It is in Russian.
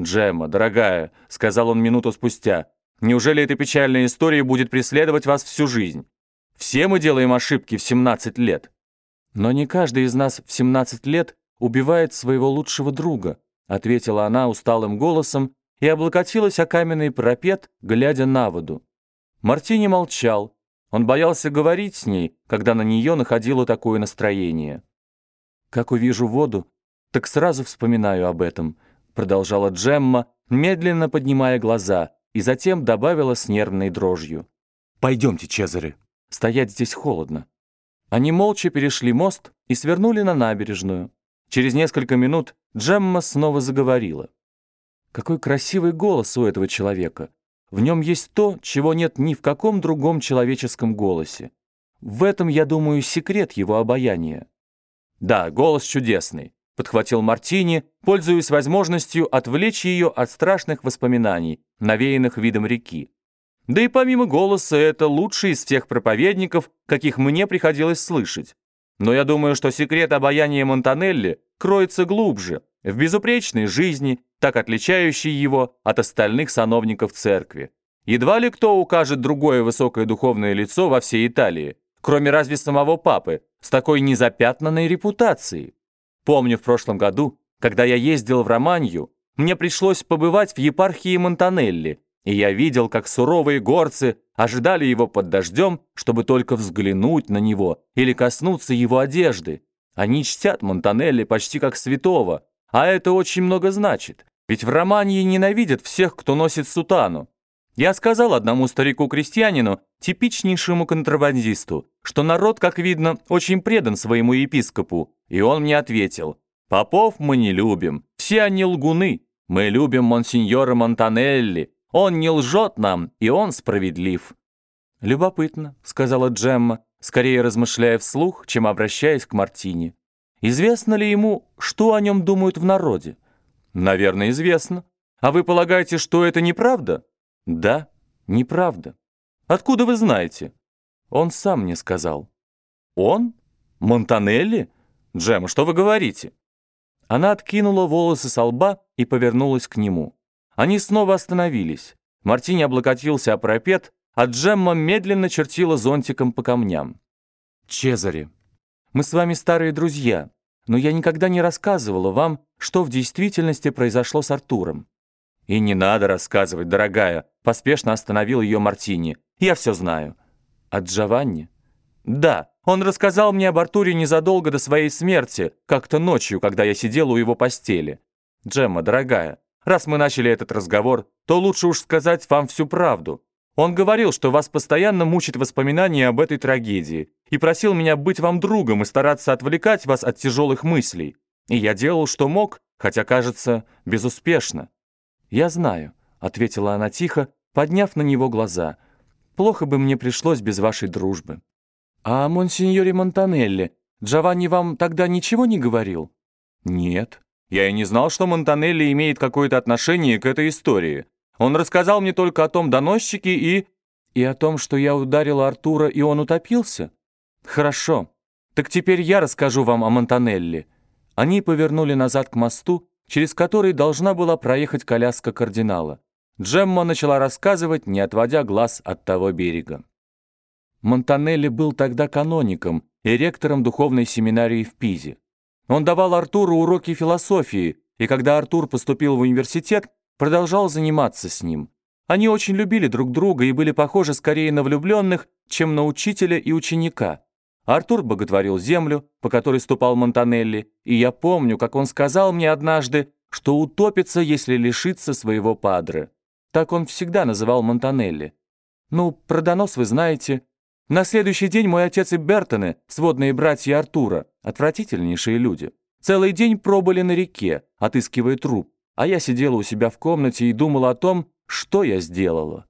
«Джемма, дорогая», — сказал он минуту спустя, «неужели эта печальная история будет преследовать вас всю жизнь? Все мы делаем ошибки в 17 лет». «Но не каждый из нас в 17 лет убивает своего лучшего друга», ответила она усталым голосом и облокотилась о каменный парапет, глядя на воду. Мартини молчал. Он боялся говорить с ней, когда на нее находило такое настроение. «Как увижу воду, так сразу вспоминаю об этом», продолжала Джемма, медленно поднимая глаза, и затем добавила с нервной дрожью. «Пойдемте, Чезаре, стоять здесь холодно». Они молча перешли мост и свернули на набережную. Через несколько минут Джемма снова заговорила. Какой красивый голос у этого человека. В нем есть то, чего нет ни в каком другом человеческом голосе. В этом, я думаю, секрет его обаяния. Да, голос чудесный, подхватил Мартини, пользуясь возможностью отвлечь ее от страшных воспоминаний, навеянных видом реки. Да и помимо голоса, это лучший из всех проповедников, каких мне приходилось слышать. Но я думаю, что секрет обаяния Монтанелли кроется глубже, в безупречной жизни, так отличающей его от остальных сановников церкви. Едва ли кто укажет другое высокое духовное лицо во всей Италии, кроме разве самого папы, с такой незапятнанной репутацией. Помню в прошлом году, когда я ездил в Романью, мне пришлось побывать в епархии Монтанелли, и я видел, как суровые горцы ожидали его под дождем, чтобы только взглянуть на него или коснуться его одежды. Они чтят Монтанелли почти как святого, а это очень много значит, ведь в Романии ненавидят всех, кто носит сутану. Я сказал одному старику-крестьянину, типичнейшему контрабандисту, что народ, как видно, очень предан своему епископу, и он мне ответил, «Попов мы не любим, все они лгуны, мы любим монсеньора Монтанелли, он не лжет нам, и он справедлив». «Любопытно», — сказала Джемма, скорее размышляя вслух, чем обращаясь к Мартине. «Известно ли ему, что о нем думают в народе?» «Наверное, известно. А вы полагаете, что это неправда?» «Да, неправда. Откуда вы знаете?» «Он сам мне сказал». «Он? Монтанелли? Джема, что вы говорите?» Она откинула волосы со лба и повернулась к нему. Они снова остановились. Мартини облокотился о парапет, а Джемма медленно чертила зонтиком по камням. «Чезаре, мы с вами старые друзья, но я никогда не рассказывала вам, что в действительности произошло с Артуром». «И не надо рассказывать, дорогая», — поспешно остановил ее Мартини. «Я все знаю». «От Джованни?» «Да, он рассказал мне об Артуре незадолго до своей смерти, как-то ночью, когда я сидела у его постели. Джемма, дорогая, Раз мы начали этот разговор, то лучше уж сказать вам всю правду. Он говорил, что вас постоянно мучит воспоминания об этой трагедии и просил меня быть вам другом и стараться отвлекать вас от тяжелых мыслей. И я делал, что мог, хотя, кажется, безуспешно. «Я знаю», — ответила она тихо, подняв на него глаза. «Плохо бы мне пришлось без вашей дружбы». «А о монсеньоре Монтанелли Джованни вам тогда ничего не говорил?» «Нет», я и не знал, что Монтанелли имеет какое-то отношение к этой истории. Он рассказал мне только о том доносчике и... И о том, что я ударила Артура, и он утопился? Хорошо. Так теперь я расскажу вам о Монтанелли. Они повернули назад к мосту, через который должна была проехать коляска кардинала. Джемма начала рассказывать, не отводя глаз от того берега. Монтанелли был тогда каноником и ректором духовной семинарии в Пизе. Он давал Артуру уроки философии, и когда Артур поступил в университет, продолжал заниматься с ним. Они очень любили друг друга и были похожи скорее на влюбленных, чем на учителя и ученика. Артур боготворил землю, по которой ступал Монтанелли, и я помню, как он сказал мне однажды, что утопится, если лишится своего падре. Так он всегда называл Монтанелли. Ну, про донос вы знаете, на следующий день мой отец и Бертоны, сводные братья Артура, отвратительнейшие люди, целый день пробыли на реке, отыскивая труп, а я сидела у себя в комнате и думала о том, что я сделала.